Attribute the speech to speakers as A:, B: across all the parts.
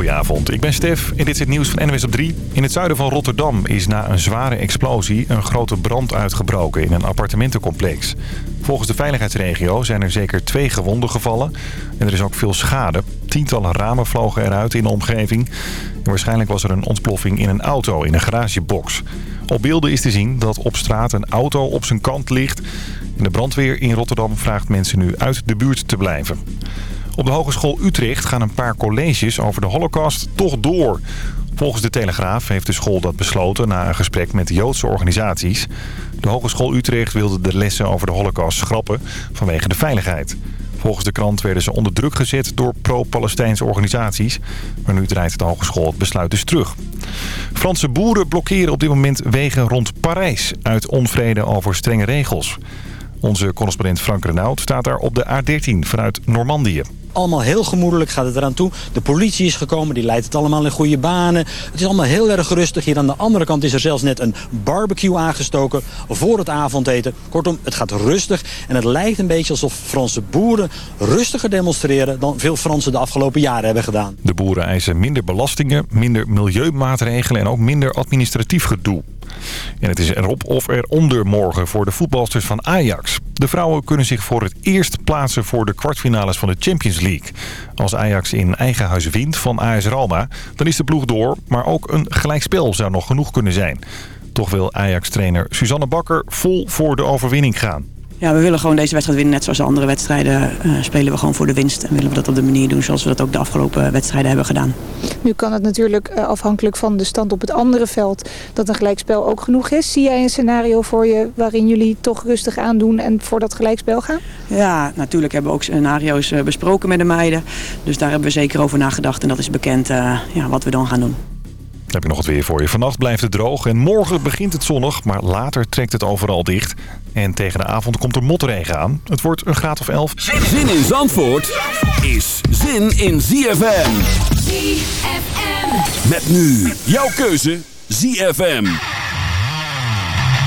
A: Goedenavond, ik ben Stef en dit is het nieuws van NWS op 3. In het zuiden van Rotterdam is na een zware explosie een grote brand uitgebroken in een appartementencomplex. Volgens de veiligheidsregio zijn er zeker twee gewonden gevallen en er is ook veel schade. Tientallen ramen vlogen eruit in de omgeving. En waarschijnlijk was er een ontploffing in een auto in een garagebox. Op beelden is te zien dat op straat een auto op zijn kant ligt. En de brandweer in Rotterdam vraagt mensen nu uit de buurt te blijven. Op de Hogeschool Utrecht gaan een paar colleges over de holocaust toch door. Volgens de Telegraaf heeft de school dat besloten na een gesprek met Joodse organisaties. De Hogeschool Utrecht wilde de lessen over de holocaust schrappen vanwege de veiligheid. Volgens de krant werden ze onder druk gezet door pro-Palestijnse organisaties. Maar nu draait de hogeschool het besluit dus terug. Franse boeren blokkeren op dit moment wegen rond Parijs... uit onvrede over strenge regels. Onze correspondent Frank Renaud staat daar op de A13 vanuit Normandië.
B: Allemaal heel gemoedelijk gaat het eraan toe. De politie is gekomen, die leidt het allemaal in goede banen. Het is allemaal heel erg rustig. Hier aan de andere kant is er zelfs net een barbecue aangestoken voor het avondeten. Kortom, het gaat rustig en het lijkt een beetje alsof Franse boeren rustiger demonstreren dan veel Fransen de afgelopen jaren hebben gedaan.
A: De boeren eisen minder belastingen, minder milieumaatregelen en ook minder administratief gedoe. En het is erop of eronder morgen voor de voetbalsters van Ajax. De vrouwen kunnen zich voor het eerst plaatsen voor de kwartfinales van de Champions League. Als Ajax in eigen huis wint van AS Roma, dan is de ploeg door. Maar ook een gelijkspel zou nog genoeg kunnen zijn. Toch wil Ajax-trainer Suzanne Bakker vol voor de overwinning gaan
C: ja, we willen gewoon deze wedstrijd winnen. Net zoals de andere wedstrijden uh, spelen we gewoon voor de winst. En willen we dat op de manier doen zoals we dat ook de afgelopen wedstrijden hebben gedaan.
D: Nu kan het natuurlijk uh, afhankelijk van de stand op het andere veld... dat een gelijkspel ook genoeg is. Zie jij een scenario voor je waarin jullie toch rustig aandoen... en voor dat gelijkspel gaan?
C: Ja, natuurlijk hebben we ook scenario's uh, besproken met de meiden. Dus daar hebben we zeker over nagedacht. En dat is bekend ja, wat we dan gaan doen.
A: Dan heb je nog het weer voor je. Vannacht blijft het droog en morgen begint het zonnig, maar later trekt het overal dicht. En tegen de avond komt er motregen aan. Het wordt een graad of 11.
E: Zin in Zandvoort is zin in ZFM. ZFM. Met nu jouw keuze ZFM.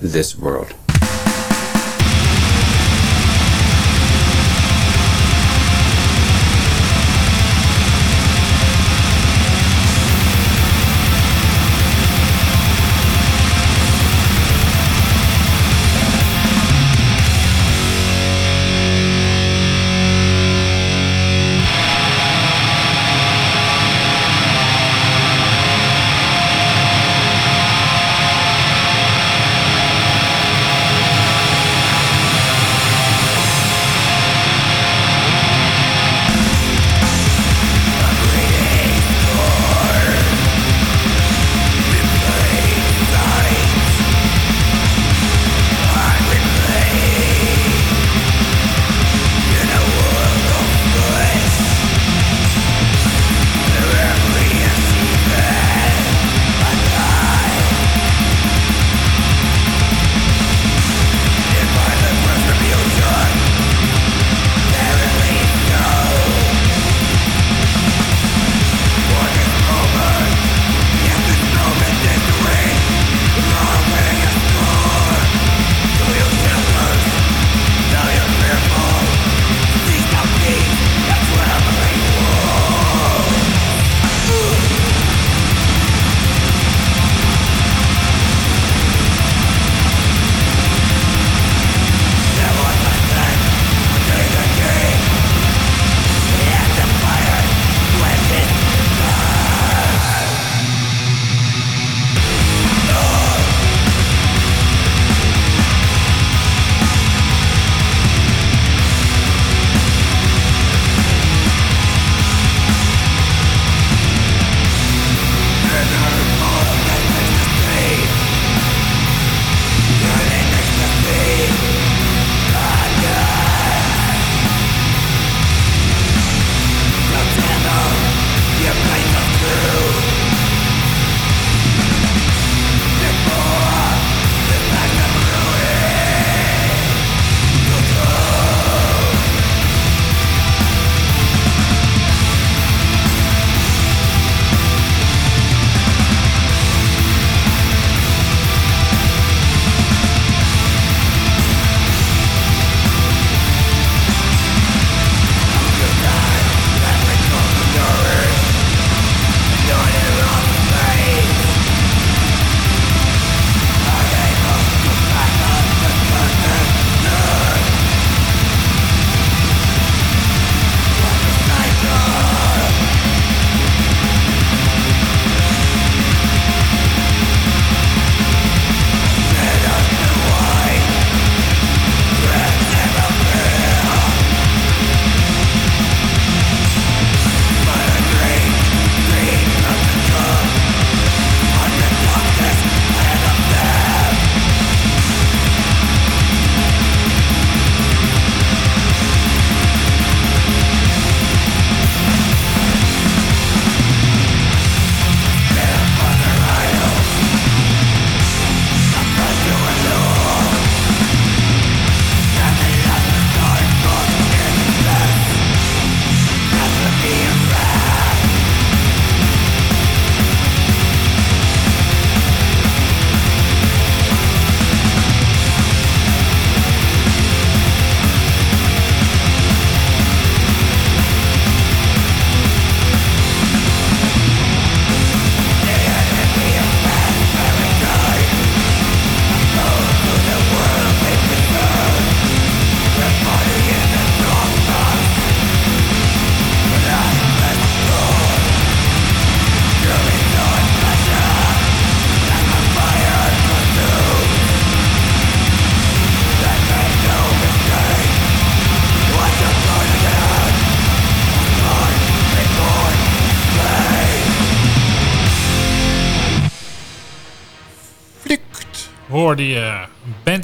F: this world.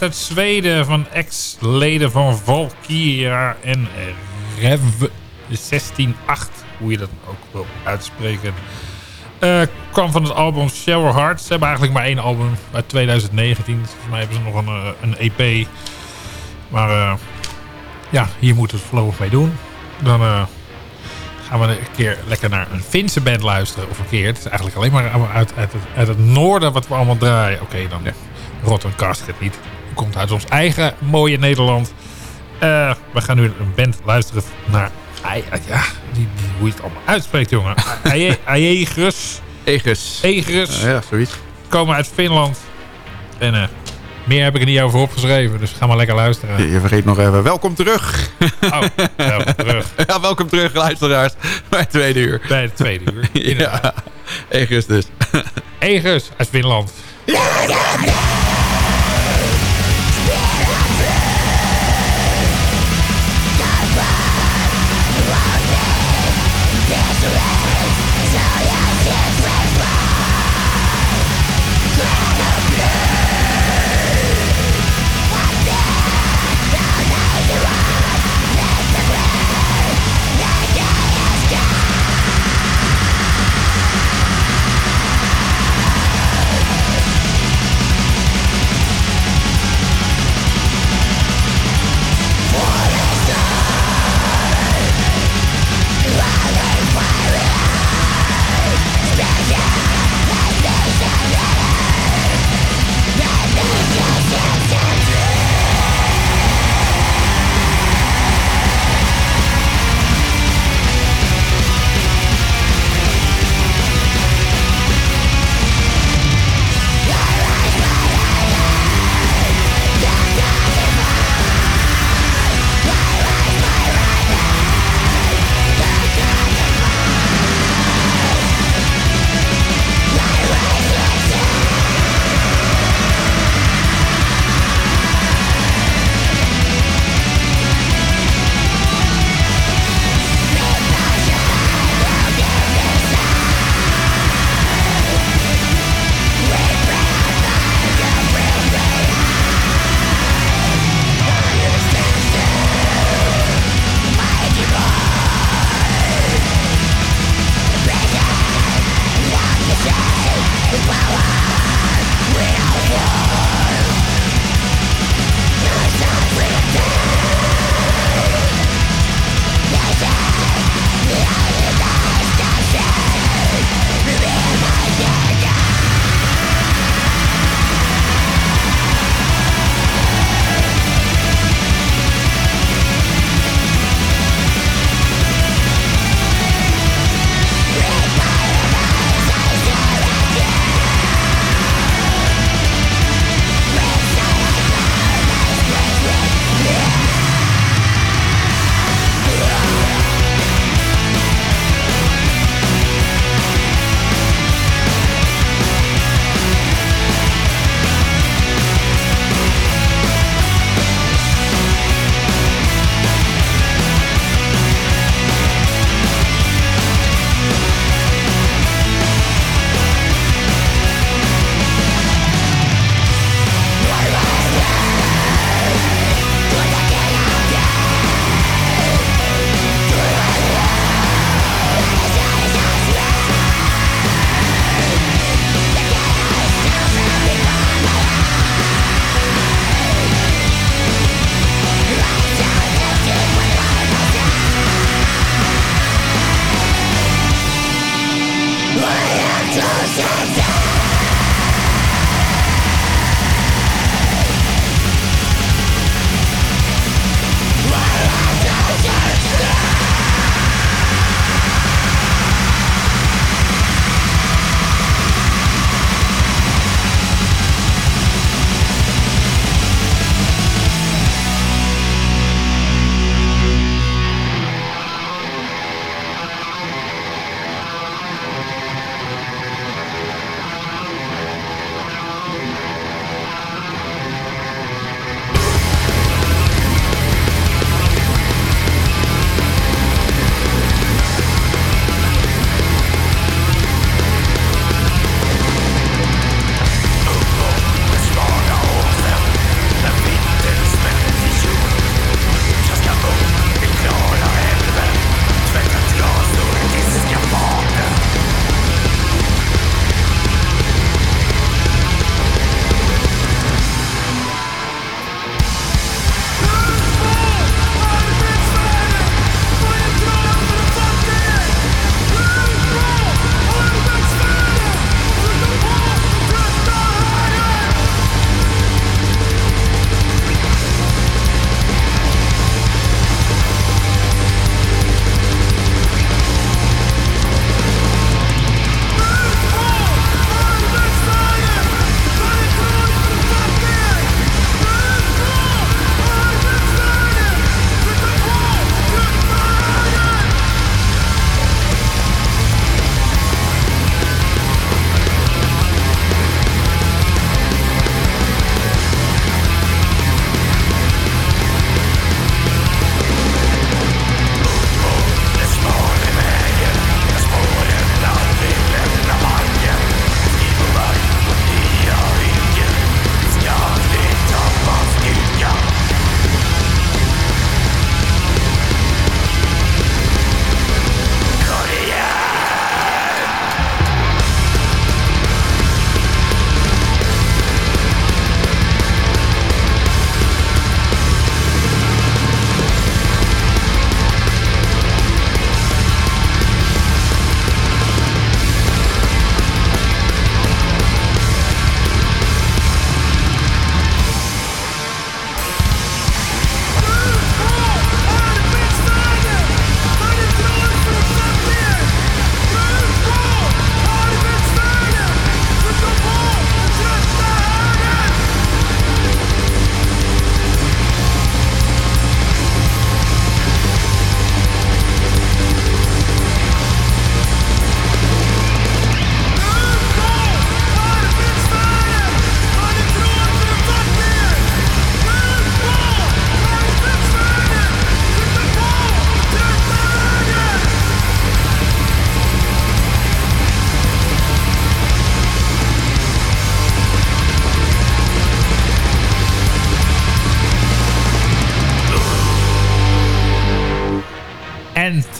G: Band uit Zweden van ex-leden van Valkyria en Rev 168, hoe je dat ook wil uitspreken. Eh, kwam van het album Shower Heart. Ze hebben eigenlijk maar één album uit 2019. Dus volgens mij hebben ze nog een, eh, een EP. Maar eh, ja, hier moeten we het voorlopig mee doen. Dan gaan we een keer lekker naar een Finse band luisteren. Of een keer. Het is eigenlijk alleen maar uit, uit, het, uit het noorden wat we allemaal draaien. Oké, dan ja. Rotten Casket niet. Het komt uit ons eigen mooie Nederland. Eh, we gaan nu een band luisteren naar... Ja, die, die, hoe je het allemaal uitspreekt, jongen. Aegerus.
H: Egus.
G: Egerus.
H: Ja, zoiets.
G: Komen uit Finland. En eh, meer heb ik er niet over opgeschreven. Dus ga maar lekker luisteren.
H: Je, je vergeet nog even. Welkom terug.
G: Oh, welkom terug.
H: ja, welkom terug, luisteraars. Bij het tweede uur.
G: Bij het tweede uur.
H: ja, Egus dus.
G: Egerus uit Finland.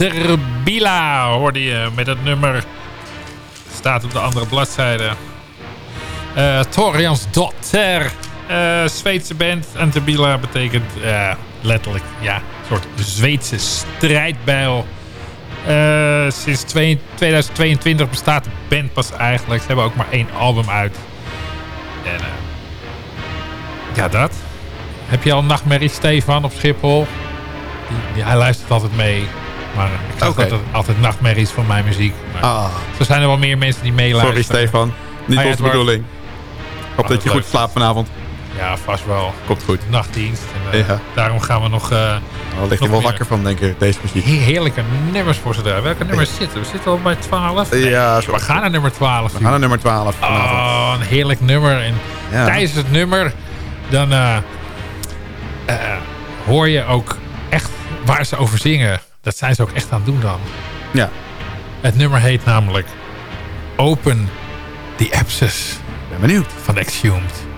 I: Terbila hoorde je met het nummer. Staat op de andere bladzijde. Uh, Torians Dotter. Uh, Zweedse band. En Terbila betekent uh, letterlijk ja, een soort Zweedse strijdbijl. Sinds 2022 bestaat de band pas eigenlijk. Ze hebben ook maar één album uit. En ja, dat. Heb je al nachtmerries, Stefan, op Schiphol? Die, die, hij luistert altijd mee. Maar ik krijg okay. altijd, altijd nachtmerries van mijn muziek. Maar
H: ah.
I: Zo zijn er wel meer mensen die meeluisteren.
H: Sorry, Stefan. Niet ah, onze bedoeling. Ik hoop dat je goed slaapt vanavond.
I: Ja, vast wel.
H: Komt goed.
I: Nachtdienst. En, uh, ja. Daarom gaan we nog... Uh,
H: nou, ligt wel wakker van, denk ik, deze muziek.
I: Heerlijke nummers voor ze daar. Welke nummers zitten we? zitten al bij 12.
H: Nee, ja,
I: we gaan naar nummer 12.
H: We gaan naar nummer 12 vanavond.
I: Oh, een heerlijk nummer. En ja. tijdens het nummer, dan uh, hoor je ook echt waar ze over zingen. Dat zijn ze ook echt aan het doen dan.
H: Ja.
I: Het nummer heet namelijk Open the Abscess.
H: Ben benieuwd.
I: Van Exhumed.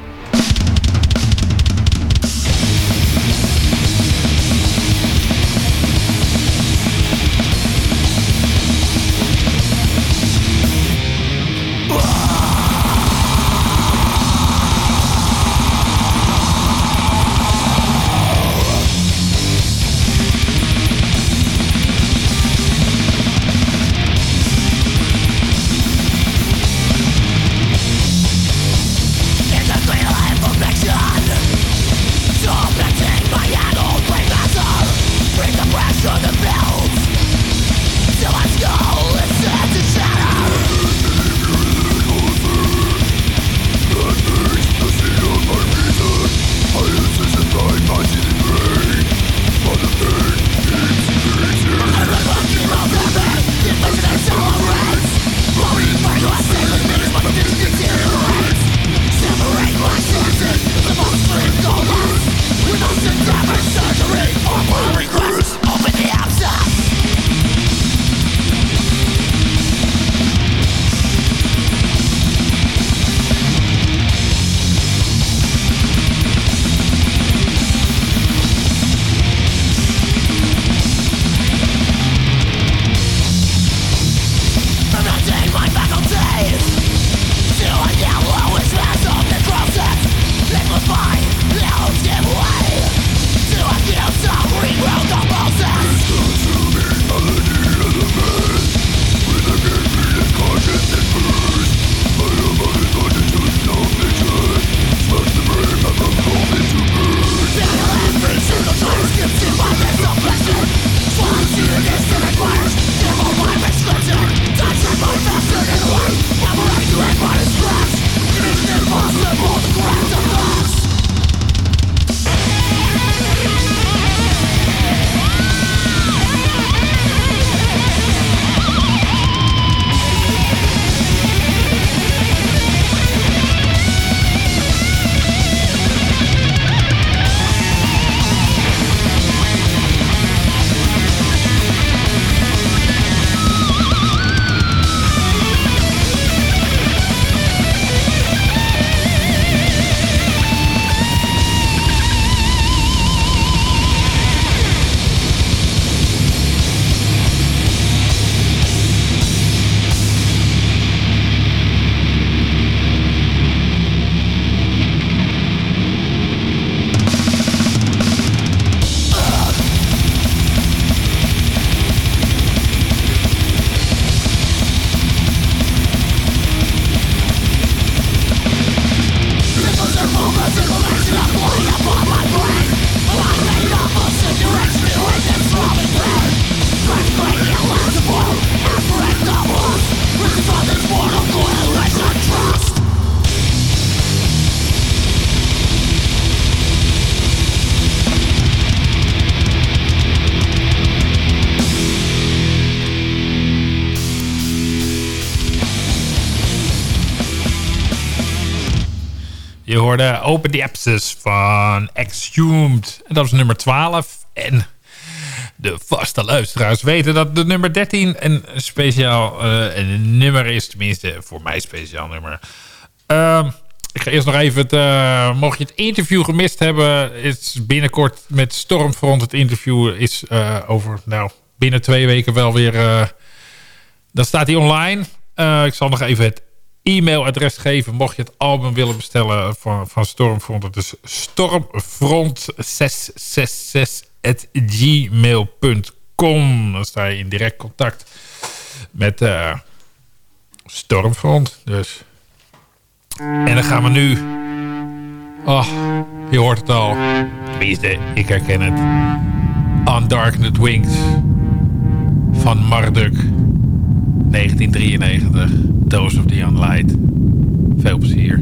I: Open the Abscess van Exhumed. En dat is nummer 12. En de vaste luisteraars weten dat de nummer 13 een speciaal uh, een nummer is. Tenminste, voor mij speciaal nummer. Uh, ik ga eerst nog even... Het, uh, mocht je het interview gemist hebben... is binnenkort met Stormfront. Het interview is uh, over... Nou, binnen twee weken wel weer... eh, dan staat hij online. Eh, ik zal nog even het e-mailadres geven. Mocht je het album willen bestellen van, van Stormfront. Dat is stormfront666@gmail.com. Dan sta je in direct contact met eh, Stormfront. Dus. En dan gaan we nu... Oh, je hoort het al. Tenminste, ik herken het. On Darkened Wings van Marduk. 1993. Dose of the Young Light. Veel plezier.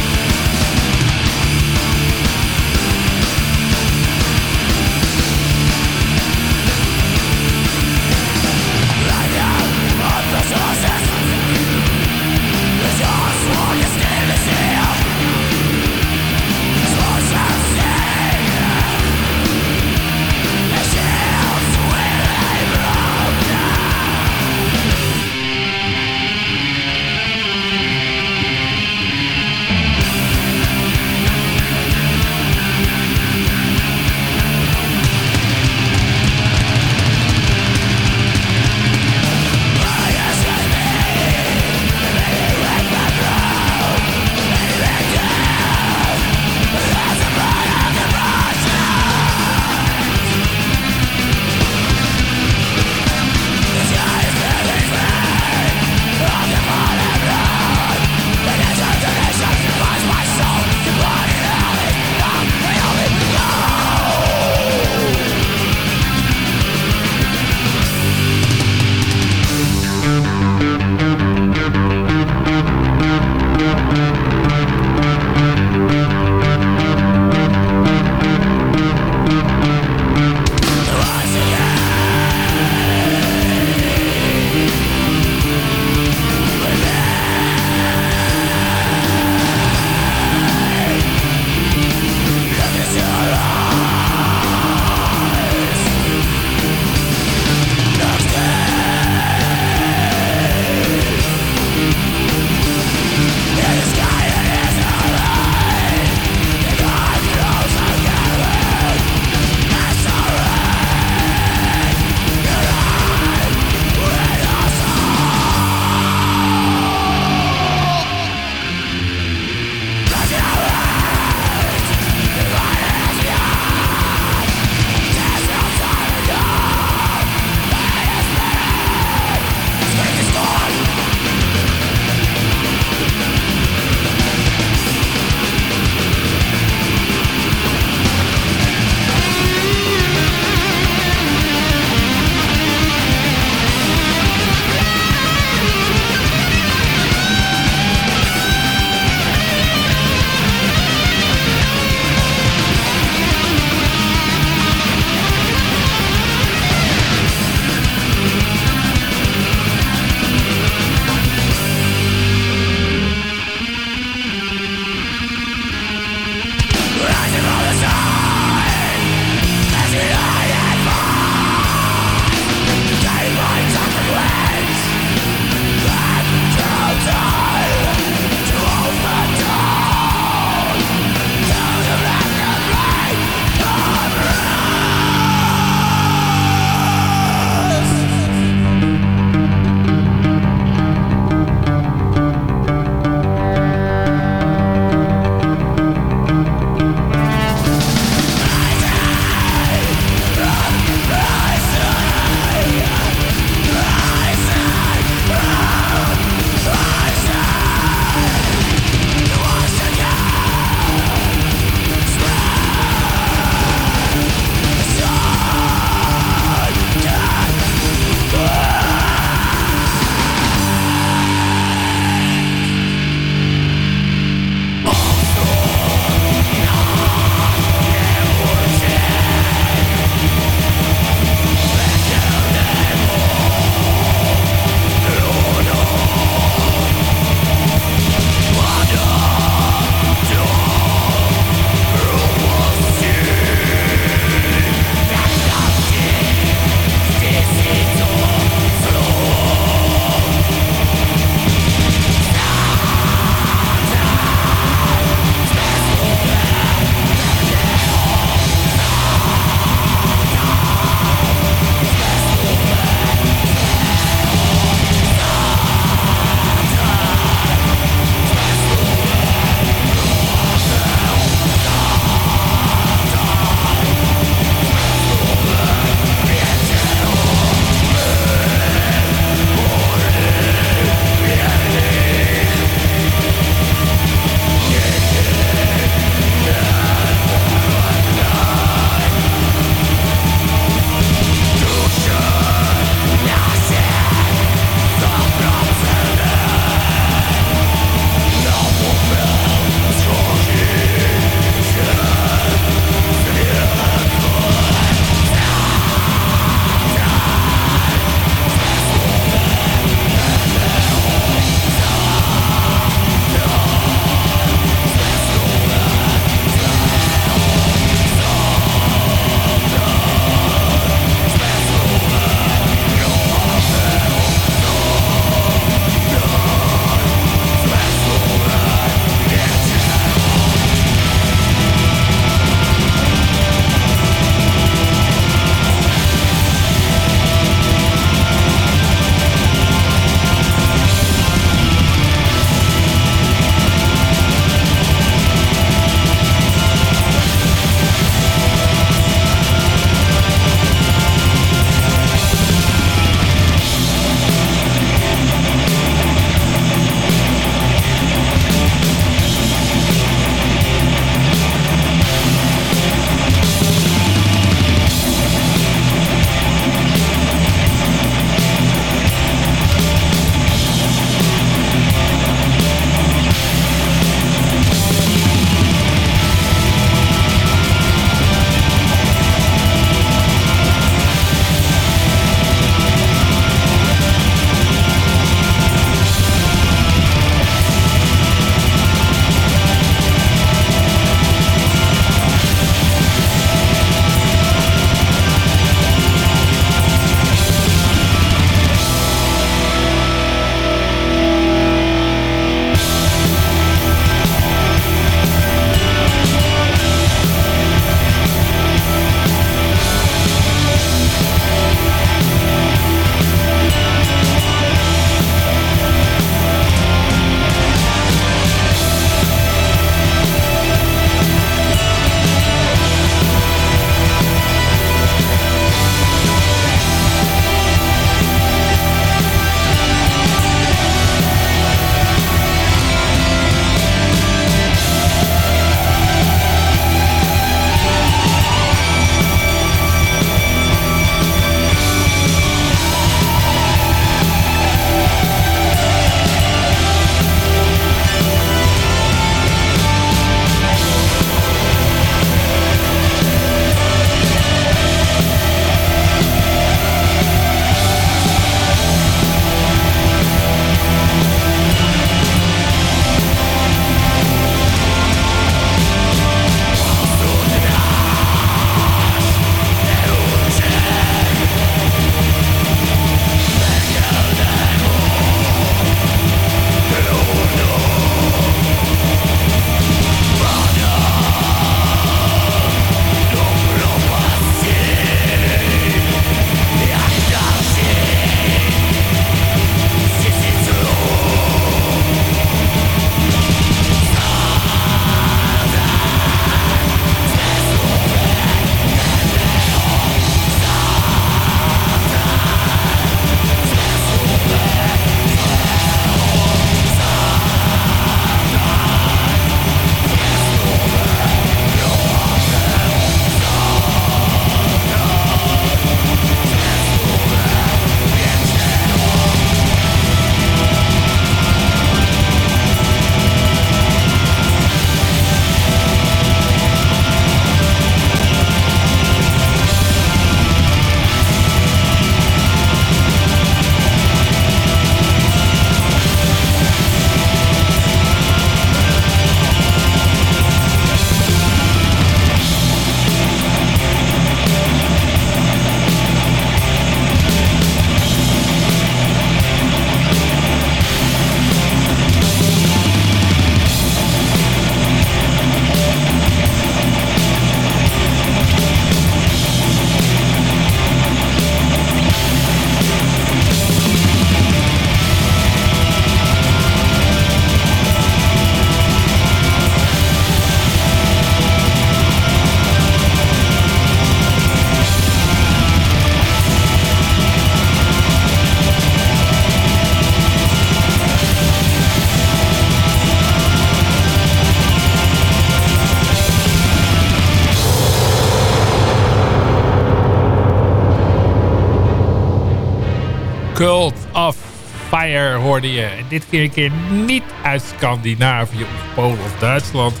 I: Fire hoorde je. En dit keer een keer niet uit Scandinavië of Polen of Duitsland.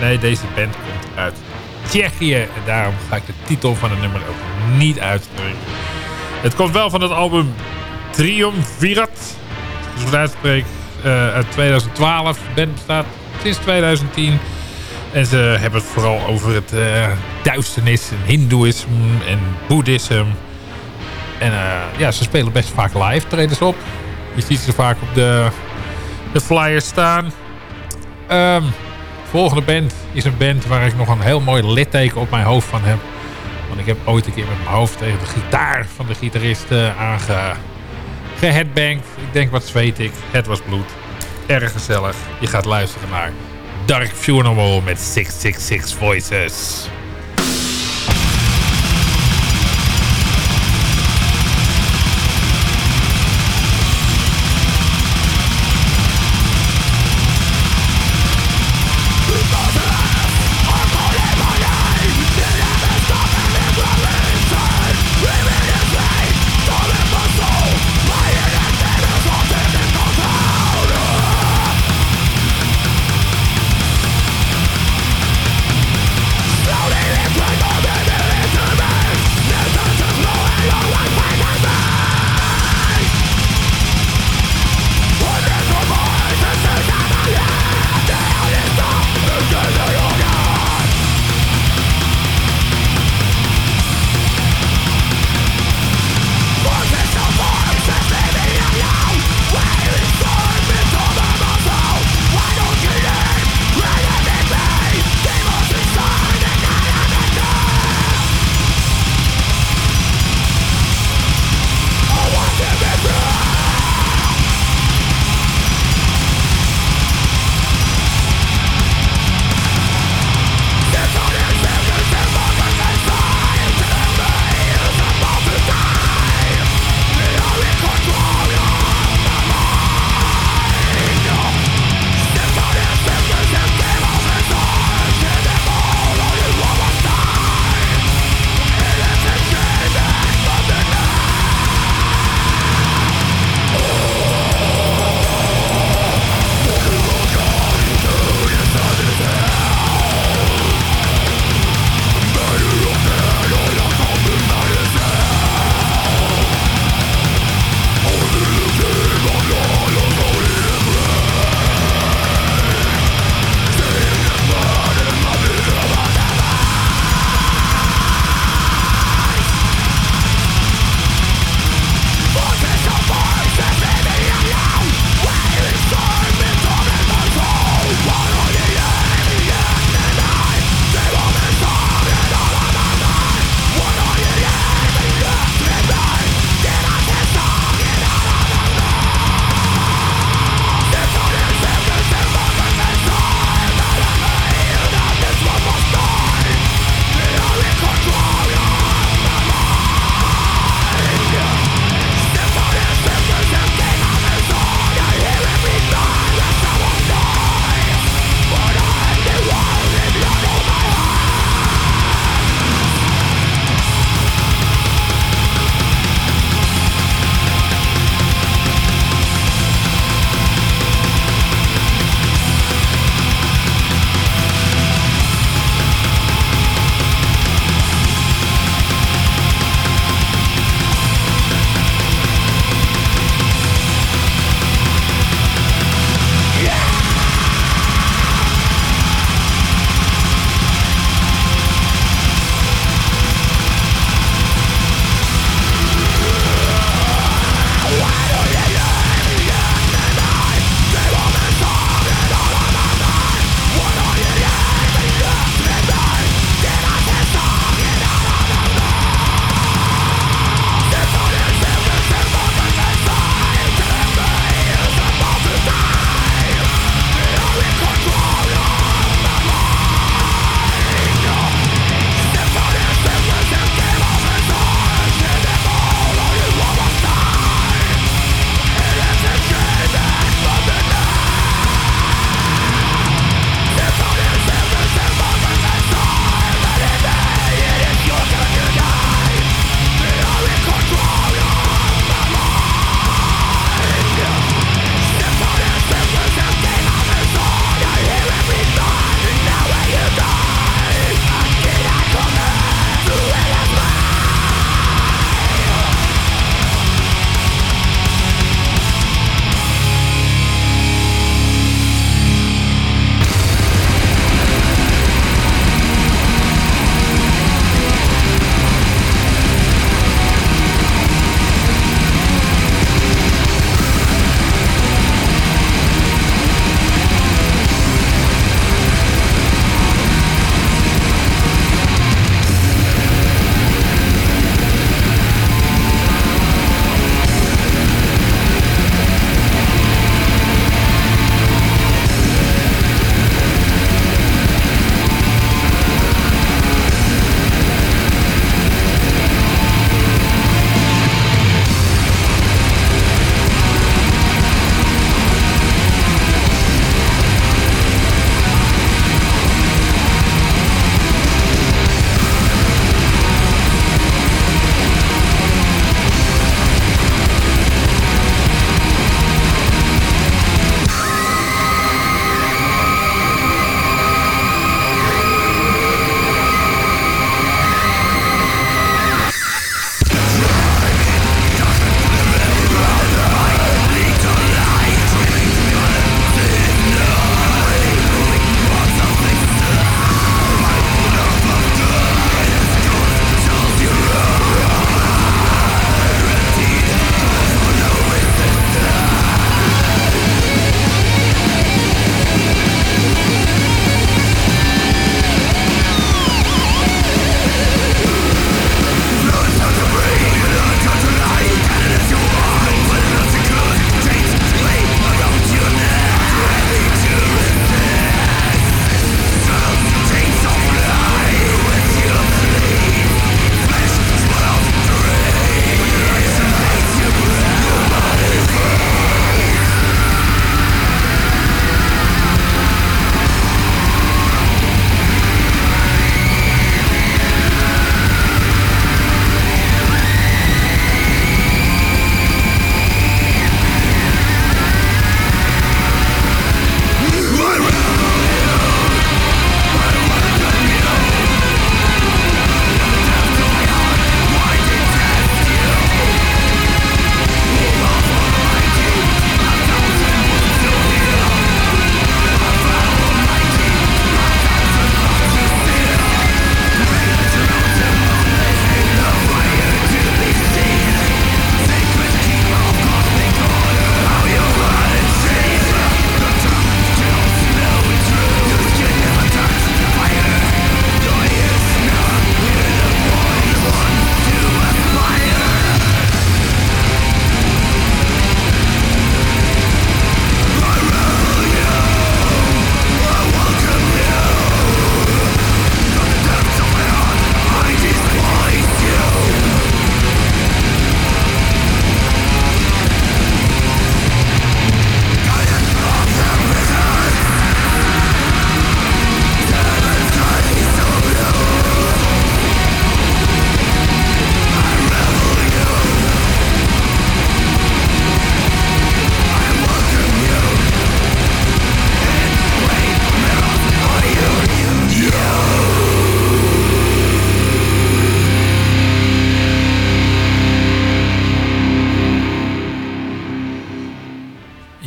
I: Nee, deze band komt uit Tsjechië. En daarom ga ik de titel van het nummer ook niet uitspreken. Het komt wel van het album Triumvirat. Als ik het uitspreek. Uh, uit 2012. De band bestaat sinds 2010. En ze hebben het vooral over het uh, duisternis en hindoeïsme en boeddhisme. En uh, ja, ze spelen best vaak live, treden op. Je ziet ze vaak op de, de flyers staan. Um, volgende band is een band waar ik nog een heel mooi litteken op mijn hoofd van heb. Want ik heb ooit een keer met mijn hoofd tegen de gitaar van de gitarist uh. Ik denk, wat zweet ik. Het was bloed. Erg gezellig. Je gaat luisteren naar Dark Funeral met 666 Voices.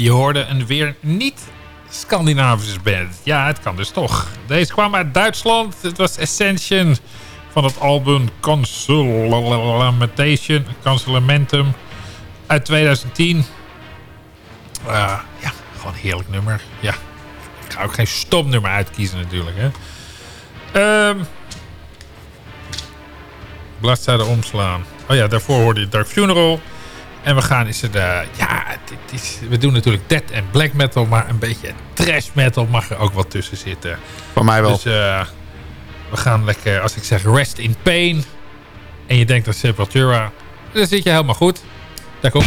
I: Je hoorde een weer niet Scandinavische band. Ja, het kan dus toch. Deze kwam uit Duitsland. Het was Ascension van het album Consolamentation, Consolamentum uit 2010. Uh, ja, gewoon een heerlijk nummer. Ja, ik ga ook geen stopnummer uitkiezen natuurlijk. Hè. Um, bladzijde omslaan. Oh ja, daarvoor hoorde je Dark Funeral. En we gaan is het, uh, ja, het, is, we doen natuurlijk dead en black metal, maar een beetje trash metal mag er ook wat tussen zitten.
H: Van mij wel.
I: Dus uh, we gaan lekker, als ik zeg rest in pain, en je denkt aan Sepultura, dan zit je helemaal goed. Daar komt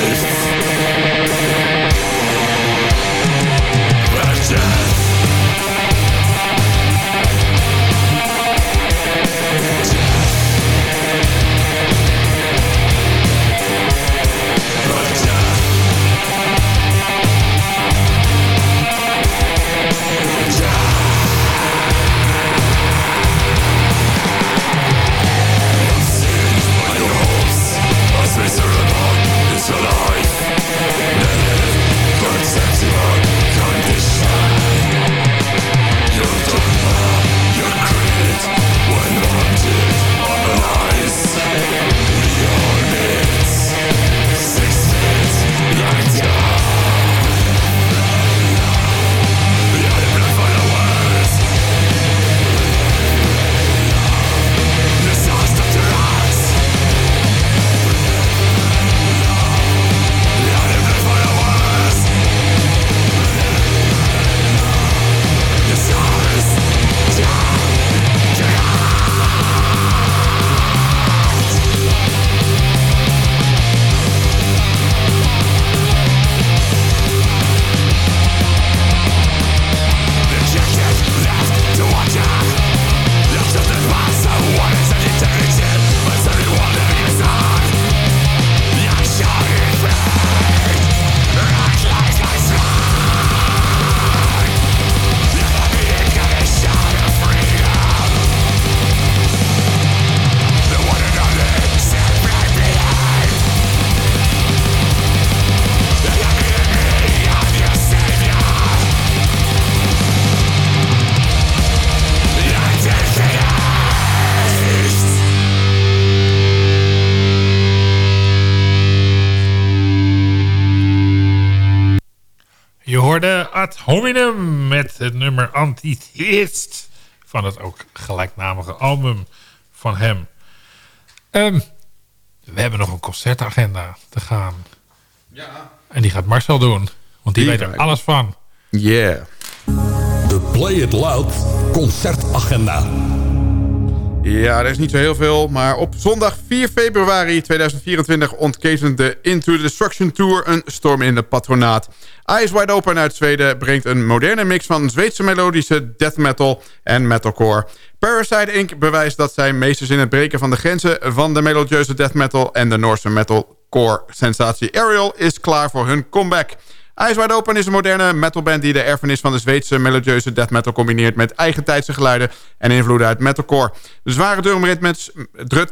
I: ghosts ad hominem met het nummer Antitheist van het ook gelijknamige album van hem. Um, we hebben nog een concertagenda te gaan. Ja. En die gaat Marcel doen, want die, weet er alles van.
H: Yeah.
E: De Play It Loud concertagenda.
H: Ja, er is niet zo heel veel, maar op zondag 4 februari 2024 ontkezent de Into the Destruction Tour een storm in de patronaat. Eyes Wide Open uit Zweden brengt een moderne mix van Zweedse melodische death metal en metalcore. Parasite Inc. bewijst dat zij meesters in het breken van de grenzen van de melodieuze death metal en de Noorse metalcore sensatie Ariel is klaar voor hun comeback. Wide Open is een moderne metalband die de erfenis van de Zweedse melodieuze death metal combineert met eigentijdse geluiden en invloeden uit metalcore. De zware drumritmes,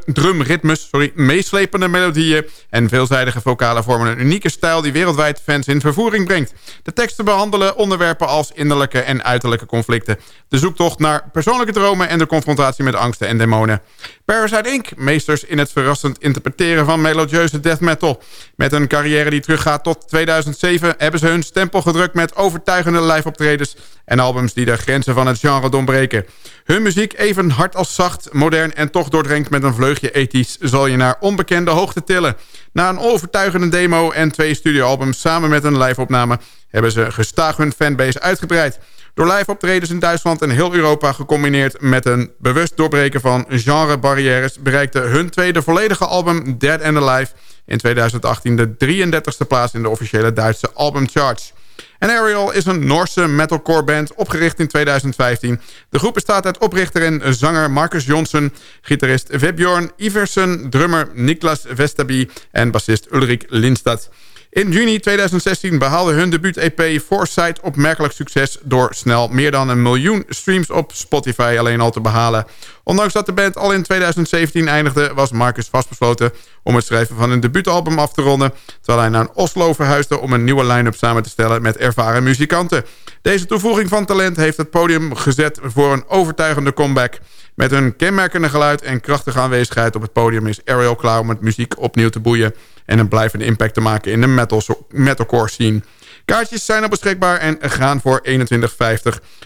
H: drumritmes sorry, meeslepende melodieën en veelzijdige vocalen vormen een unieke stijl die wereldwijd fans in vervoering brengt. De teksten behandelen onderwerpen als innerlijke en uiterlijke conflicten, de zoektocht naar persoonlijke dromen en de confrontatie met angsten en demonen. Parasite Inc., meesters in het verrassend interpreteren van melodieuze death metal. Met een carrière die teruggaat tot 2007 hebben ze hun stempel gedrukt met overtuigende live-optredens en albums die de grenzen van het genre doorbreken. Hun muziek, even hard als zacht, modern en toch doordrenkt met een vleugje ethisch... zal je naar onbekende hoogte tillen. Na een overtuigende demo en twee studioalbums samen met een live-opname... hebben ze gestaag hun fanbase uitgebreid. Door live-optredens in Duitsland en heel Europa gecombineerd met een bewust doorbreken van genrebarrières... bereikte hun tweede volledige album Dead and Alive in 2018 de 33e plaats in de officiële Duitse albumcharts. En Ariel is een Noorse metalcore band opgericht in 2015. De groep bestaat uit oprichter en zanger Marcus Jonsson... gitarist Vebjorn Iversen, drummer Niklas Vestaby... en bassist Ulrik Lindstad. In juni 2016 behaalde hun debuut-EP Foresight opmerkelijk succes... door snel meer dan een miljoen streams op Spotify alleen al te behalen. Ondanks dat de band al in 2017 eindigde... was Marcus vastbesloten om het schrijven van een debuutalbum af te ronden... terwijl hij naar Oslo verhuisde om een nieuwe line-up samen te stellen... met ervaren muzikanten. Deze toevoeging van talent heeft het podium gezet voor een overtuigende comeback... Met hun kenmerkende geluid en krachtige aanwezigheid op het podium... is Ariel klaar om het muziek opnieuw te boeien... en een blijvende impact te maken in de metal, metalcore scene. Kaartjes zijn al beschikbaar en gaan voor 21,50.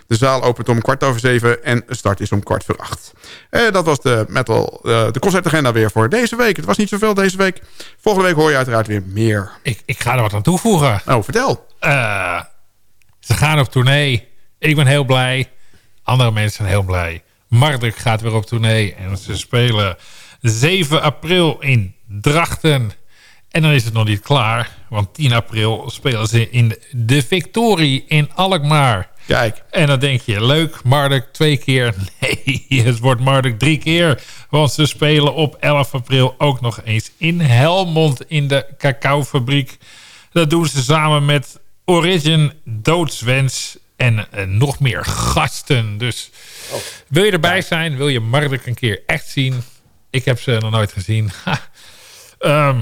H: De zaal opent om kwart over zeven en start is om kwart voor acht. Eh, dat was de, metal, uh, de concertagenda weer voor deze week. Het was niet zoveel deze week. Volgende week hoor je uiteraard weer meer.
I: Ik, ik ga er wat aan toevoegen.
H: Oh, vertel.
I: Uh, ze gaan op tournee. Ik ben heel blij. Andere mensen zijn heel blij. Marduk gaat weer op tournee. En ze spelen 7 april in Drachten. En dan is het nog niet klaar. Want 10 april spelen ze in de Victorie in Alkmaar.
H: Kijk.
I: En dan denk je, leuk, Marduk twee keer. Nee, het wordt Marduk drie keer. Want ze spelen op 11 april ook nog eens in Helmond in de cacaofabriek. Dat doen ze samen met Origin, Doodswens en eh, nog meer gasten. Dus wil je erbij zijn, wil je Marduk een keer echt zien? Ik heb ze nog nooit gezien. Ehm,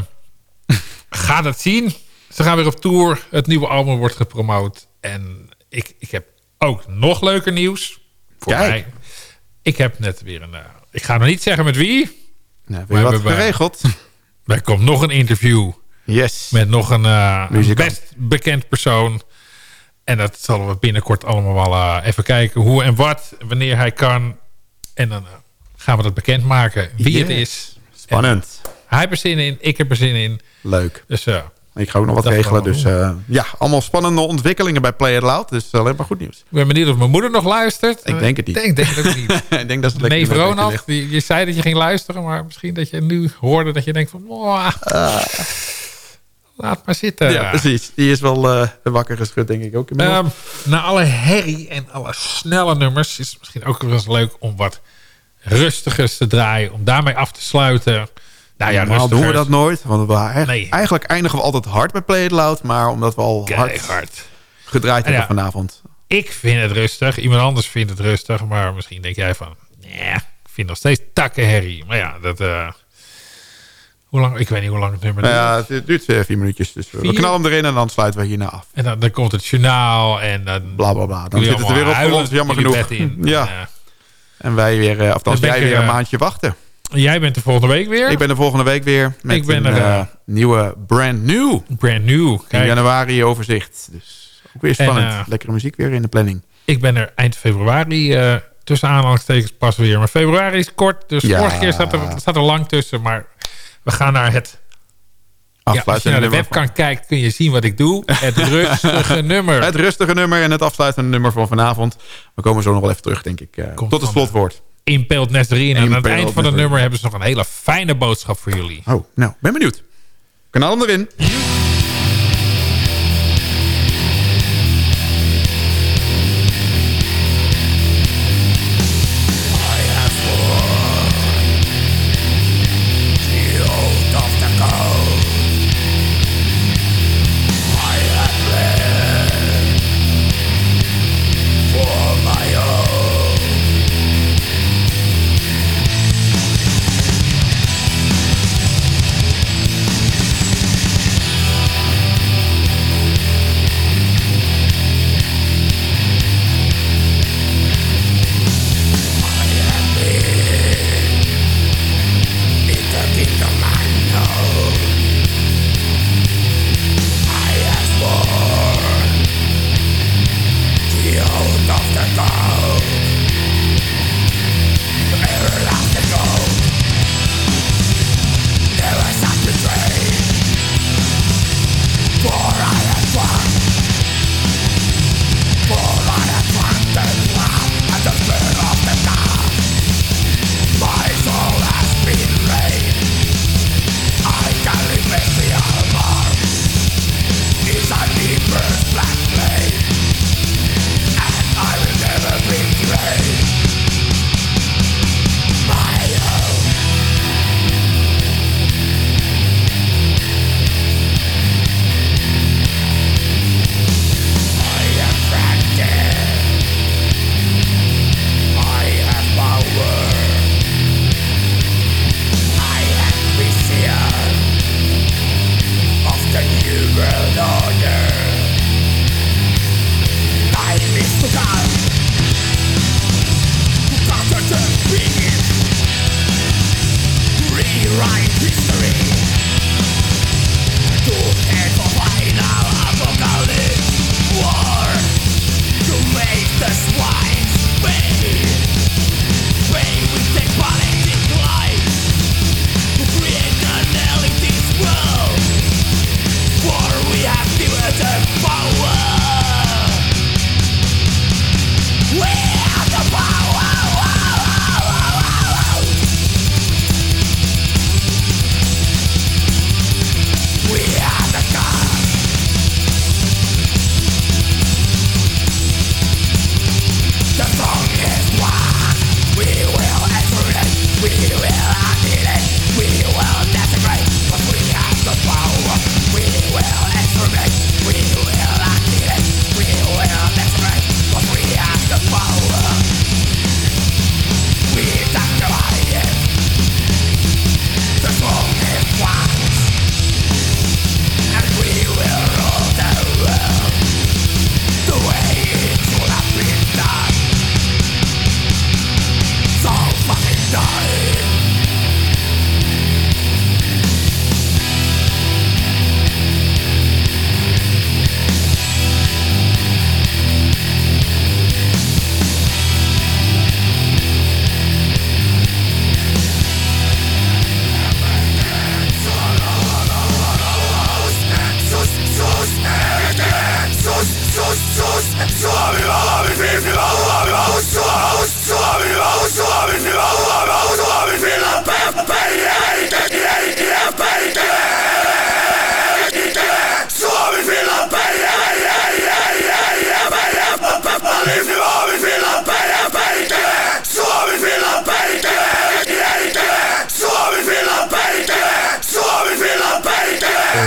I: ga dat zien. Ze gaan weer op tour. Het nieuwe album wordt gepromoot. En ik, ik heb ook nog leuker nieuws. Voor
H: Kijk.
I: mij. Ik heb net weer een... eh, ik ga nog niet zeggen met wie.
H: Nou, wat
I: we hebben-
H: geregeld.
I: Er komt nog een interview
H: Yes.
I: met nog een, eh, best bekend persoon. En dat zullen we binnenkort allemaal wel eh, even kijken hoe en wat, wanneer hij kan. En dan eh, gaan we dat bekendmaken wie het is.
H: Spannend.
I: Hij heeft er zin in, ik heb er zin in.
H: Leuk.
I: Dus eh,
H: Ik ga ook nog wat regelen. Dus ja, allemaal spannende ontwikkelingen bij Play It Loud. Dus alleen maar goed nieuws.
I: ik ben benieuwd of mijn moeder nog luistert.
H: Ik denk het niet.
I: Ik denk, denk het ook niet.
H: ik denk dat het
I: Nee, Ronald, je zei dat je ging luisteren, maar misschien dat je nu hoorde dat je denkt van... "Mwah, laat maar zitten.
H: Ja, precies. Die is wel eh, wakker geschud, denk ik ook.
I: Ehm, na alle herrie en alle snelle nummers is het misschien ook wel eens leuk om wat rustigers te draaien. Om daarmee af te sluiten. Nou ja,
H: Normaal doen we dat nooit. Want we, eigenlijk,
I: Nee.
H: eigenlijk eindigen we altijd hard bij Play It Loud. Maar omdat we al hard
I: Keihard.
H: gedraaid
I: En
H: hebben
I: ja.
H: vanavond.
I: Ik vind het rustig. Iemand anders vindt het rustig. Maar misschien denk jij van... Nee, ik vind nog steeds takkenherrie. Maar ja, dat... eh, hoe lang, ik weet niet hoe lang het nummer
H: Nou
I: duurt.
H: ja, het- het duurt vier minuutjes. Dus we knallen hem erin en dan sluiten we hierna af.
I: En dan, dan komt het journaal en dan...
H: Bla bla bla. Dan zit het er weer op voor ons, jammer genoeg.
I: in.
H: Ja.
I: En,
H: En wij weer, eh, althans
I: Dan
H: jij weer een
I: eh,
H: maandje wachten.
I: jij bent er volgende week weer.
H: Ik ben er volgende week weer met
I: Ik ben
H: een
I: er,
H: eh, nieuwe brand new
I: brand new.
H: in januari overzicht. Dus ook weer
I: En,
H: spannend.
I: eh,
H: Lekkere muziek weer in de planning.
I: ik ben er eind februari tussen aanhalingstekens pas weer. Maar februari is kort. Dus
H: Ja.
I: vorige keer er, zat er lang tussen. Maar we gaan naar het... Ja, als je
H: Afsluitende
I: naar de
H: nummer
I: webcam kijkt kun je zien wat ik doe. Het rustige nummer.
H: Het rustige nummer en het afsluitende nummer van vanavond. We komen zo nog wel even terug, denk ik. eh,
I: Komt
H: tot het slotwoord.
I: Impaled Nazarene. En aan het eind van het nummer hebben ze nog een hele fijne boodschap voor jullie.
H: Oh, nou, ben benieuwd. Kanaal hem erin.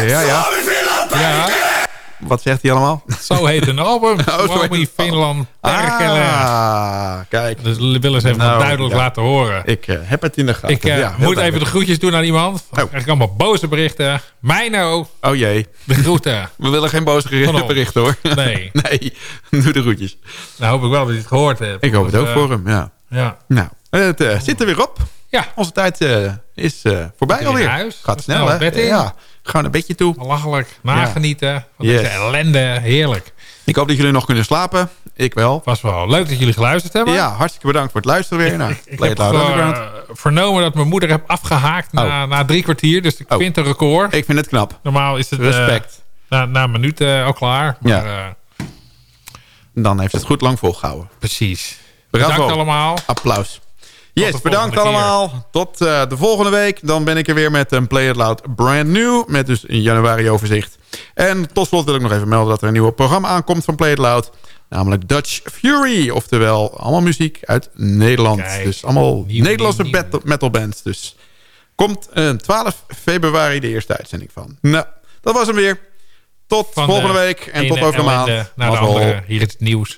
H: Ja, ja.
I: Ja,
H: Wat zegt hij allemaal?
I: zo heet een album.
H: Oh,
I: Swami
H: het.
I: Finland Perkele.
H: Ah, kijk.
I: Dus we willen ze even
H: Nou,
I: duidelijk
H: ja.
I: laten horen.
H: Ik eh, heb het in de gaten.
I: Ik eh,
H: Ja,
I: moet even de groetjes doen aan iemand.
H: Oh.
I: krijg ik allemaal boze berichten. Mijno,
H: Oh jee.
I: de groeten.
H: We willen geen boze berichten hoor.
I: Nee.
H: nee, doe de groetjes.
I: Nou hoop ik wel dat je het gehoord hebt.
H: Ik hoop het ook
I: eh,
H: voor hem, ja.
I: Ja.
H: Nou, het zit er weer op.
I: Ja.
H: Onze tijd is voorbij
I: Weer
H: alweer.
I: huis.
H: Gaat snel, hè? Ja, gewoon een beetje toe.
I: Lachelijk. Nagenieten. Van
H: Yes.
I: deze ellende. Heerlijk.
H: Ik hoop dat jullie nog kunnen slapen. Ik wel.
I: Was wel leuk dat jullie geluisterd hebben.
H: Ja, hartstikke bedankt voor het luisteren weer. Nou,
I: Ik
H: Play
I: heb eh, vernomen dat mijn moeder heb afgehaakt na,
H: Oh.
I: na drie kwartier. Dus ik
H: Oh.
I: vind een record.
H: Ik vind het knap.
I: Normaal is het eh,
H: Respect.
I: na, na een minuut eh, al klaar. Maar,
H: Ja.
I: eh,
H: Dan heeft het goed lang volgehouden.
I: precies.
H: Bravo.
I: Bedankt allemaal.
H: Applaus.
I: De
H: Yes, bedankt
I: keer.
H: allemaal. Tot eh, de volgende week. Dan ben ik er weer met een Play It Loud Brand New. Met dus een januari overzicht. En tot slot wil ik nog even melden dat er een nieuw programma aankomt van Play It Loud. Namelijk Dutch Fury. Oftewel allemaal muziek uit Nederland.
I: Kijk,
H: dus allemaal
I: nieuw,
H: Nederlandse
I: nieuw, nieuw.
H: Metal, bands. Dus komt eh, 12 februari de eerste uitzending van. Nou, dat was hem weer. Tot
I: Van
H: volgende
I: de
H: week. En tot over een maand.
I: Naar de andere. Hier is het nieuws.